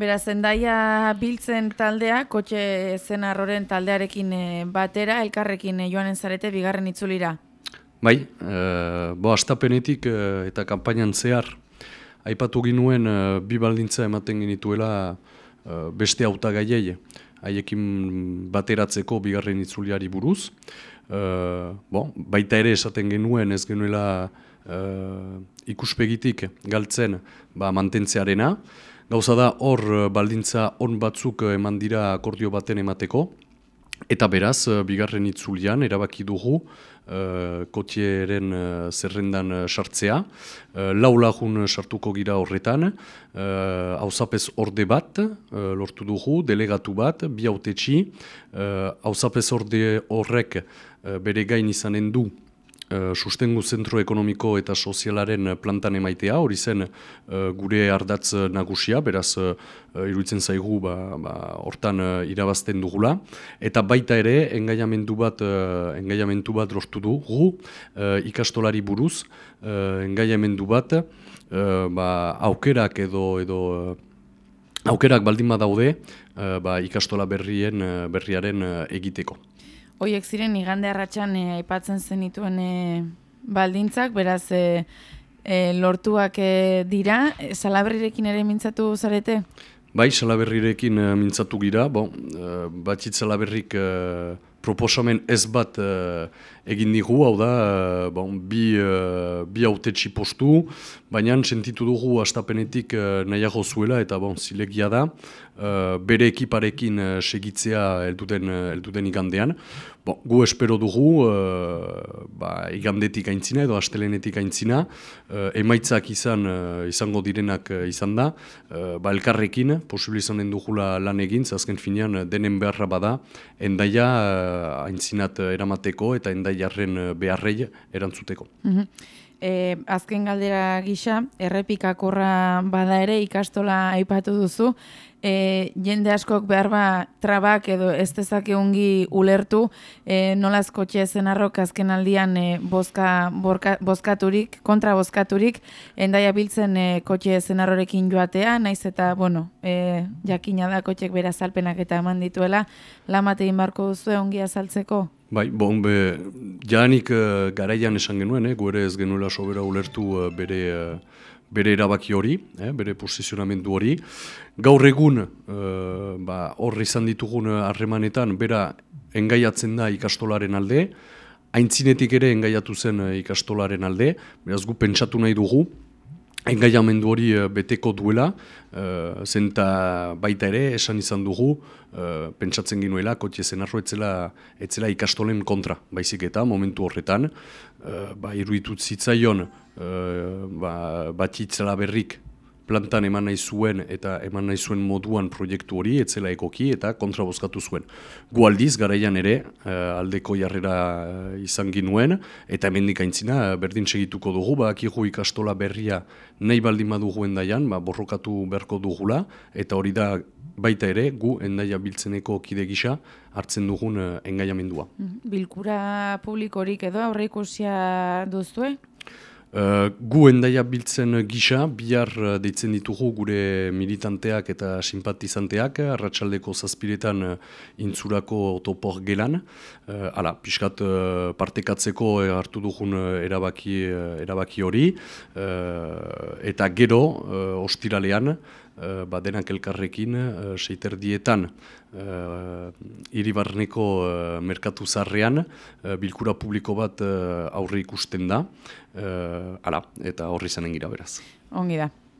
Beraz, zendaia biltzen taldea, kotxe zenarroren taldearekin eh, batera, elkarrekin eh, joanen zarete, bigarren itzulira. Bai, e, bo, astapenetik eta kanpainan zehar, aipatu ginuen e, bi baldintza ematen genituela beste auta gaiei, haiekin bateratzeko bigarren itzuliari buruz. E, bo, baita ere esaten genuen ez genuela ikuspegitik galtzen ba, mantentzearena, Gauza da hor eh, baldintza on batzuk eh, eman dira akordio baten emateko, eta beraz, eh, bigarren itzulian, erabaki dugu, uh, kotieren uh, zerrendan sartzea, uh, lau sartuko gira horretan, hauzapez uh, orde bat, uh, lortu dugu, delegatu bat, bi autetxi, hauzapez uh, orde horrek uh, bere gain izanen du, uh, sustengu zentro ekonomiko eta sozialaren plantan emaitea, hori zen uh, gure ardatz nagusia, beraz uh, iruditzen zaigu ba, ba, hortan irabazten dugula, eta baita ere engaiamendu bat, engaiamendu bat dugu uh, ikastolari buruz, engaiamendu bat ba, aukerak edo, edo aukerak baldin badaude ba, ikastola berrien, berriaren egiteko. Hoiek ziren igande arratsan eh, aipatzen zenituen e, baldintzak, beraz e, lortuak e, dira, e, salaberrirekin ere mintzatu zarete? Bai, salaberrirekin e, mintzatu gira, bon, e, batzit salaberrik e, proposamen ez bat egin digu, hau da, bon, bi, uh, bi autetxi postu, baina sentitu dugu astapenetik uh, nahiago zuela, eta bon, zilegia da, bere ekiparekin uh, segitzea elduden, elduden igandean. Bon, gu espero dugu, ba, igandetik aintzina edo astelenetik aintzina, uh, emaitzak izan, izango direnak izan da, uh, ba, elkarrekin, posibilizanen dugula lan egin, azken finean denen beharra bada, endaia uh, aintzinat eramateko eta endaia jarren eh, beharrei erantzuteko. Mm azken galdera gisa, errepikakorra bada ere ikastola aipatu duzu, e, jende askok behar ba trabak edo ez dezake ungi ulertu. E, nolaz kotxe zenarrok azken aldian e, bozka, borka, bozkaturik, kontra bozkaturik, endaia biltzen e, kotxe zenarrorekin joatea, naiz eta, bueno, e, jakina da kotxek bera salpenak eta eman dituela, lamatein barko duzu ongi azaltzeko? Bai, bon, be, jaanik uh, garaian esan genuen, eh, gure ez genuela sobera ulertu uh, bere, bere erabaki hori, eh, bere posizionamendu hori. Gaur egun, uh, ba, hor izan ditugun harremanetan, bera engaiatzen da ikastolaren alde, haintzinetik ere engaiatu zen ikastolaren alde, beraz gu pentsatu nahi dugu, engaiamendu hori uh, beteko duela, uh, zenta baita ere, esan izan dugu, uh, pentsatzen ginuela, kotie zenarro etzela, etzela ikastolen kontra, baizik eta momentu horretan, uh, ba, iruditut zitzaion, uh, ba, bat berrik plantan eman nahi zuen eta eman nahi zuen moduan proiektu hori, etzela ekoki eta kontrabozkatu zuen. Gu aldiz, garaian ere, uh, aldeko jarrera uh, izan ginuen, eta hemendik aintzina, uh, berdin segituko dugu, ba, akihu ikastola berria nahi baldin badugu endaian, ba, borrokatu beharko dugula, eta hori da baita ere, gu endaia biltzeneko kide gisa, hartzen dugun uh, engaiamendua. Bilkura publikorik edo aurreikusia duztue? Uh, gu endaia biltzen gisa, bihar uh, deitzen ditugu gure militanteak eta simpatizanteak, arratsaldeko zazpiretan uh, intzurako topor gelan. Ala, piskat uh, partekatzeko hartu dugun erabaki, erabaki hori. eta gero, ostiralean, uh, badenak elkarrekin, uh, seiter dietan, uh, iribarneko uh, merkatu zarrean, uh, bilkura publiko bat uh, aurre ikusten da, uh, ala, eta horri zanen gira beraz. Ongi da.